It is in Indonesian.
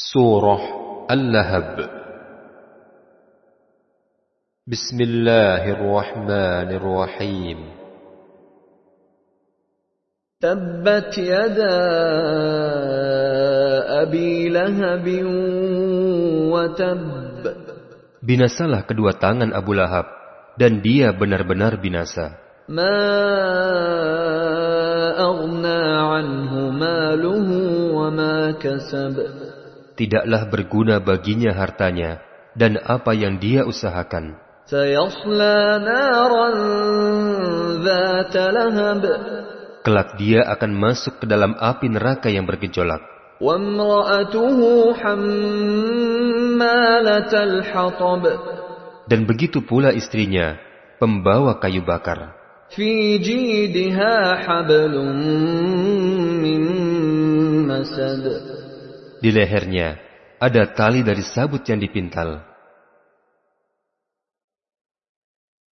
Surah Al-Lahab Bismillahirrahmanirrahim تبت يدا أبي لهب وتب Binasalah kedua tangan Abu Lahab, dan dia benar-benar binasa. ما أغنى عنه ماله وما كسب tidaklah berguna baginya hartanya dan apa yang dia usahakan. Kelak dia akan masuk ke dalam api neraka yang bergejolak. Dan begitu pula istrinya, pembawa kayu bakar. Di lehernya ada tali dari sabut yang dipintal.